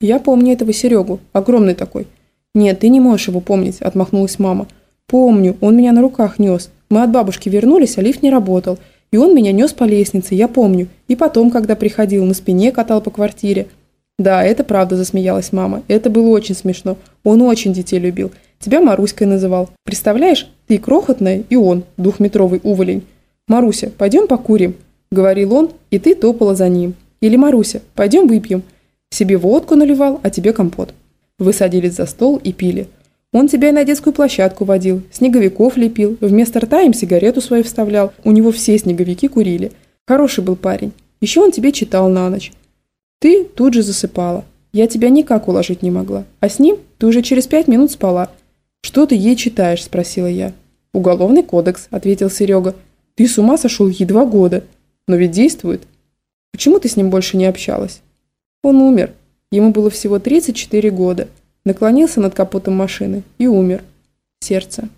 Я помню этого Серегу, огромный такой. Нет, ты не можешь его помнить, отмахнулась мама. Помню, он меня на руках нес. Мы от бабушки вернулись, а лифт не работал. И он меня нес по лестнице, я помню. И потом, когда приходил, на спине катал по квартире. Да, это правда, засмеялась мама. Это было очень смешно. Он очень детей любил. Тебя Маруськой называл. Представляешь, ты крохотная, и он, двухметровый уволень. Маруся, пойдем покурим, говорил он, и ты топала за ним. Или Маруся, пойдем выпьем. Себе водку наливал, а тебе компот. Вы садились за стол и пили. Он тебя и на детскую площадку водил, снеговиков лепил, вместо рта им сигарету свою вставлял, у него все снеговики курили. Хороший был парень. Еще он тебе читал на ночь. Ты тут же засыпала. Я тебя никак уложить не могла. А с ним ты уже через пять минут спала. Что ты ей читаешь, спросила я. Уголовный кодекс, ответил Серега. Ты с ума сошел ей два года. Но ведь действует. Почему ты с ним больше не общалась? Он умер. Ему было всего 34 года наклонился над капотом машины и умер. Сердце.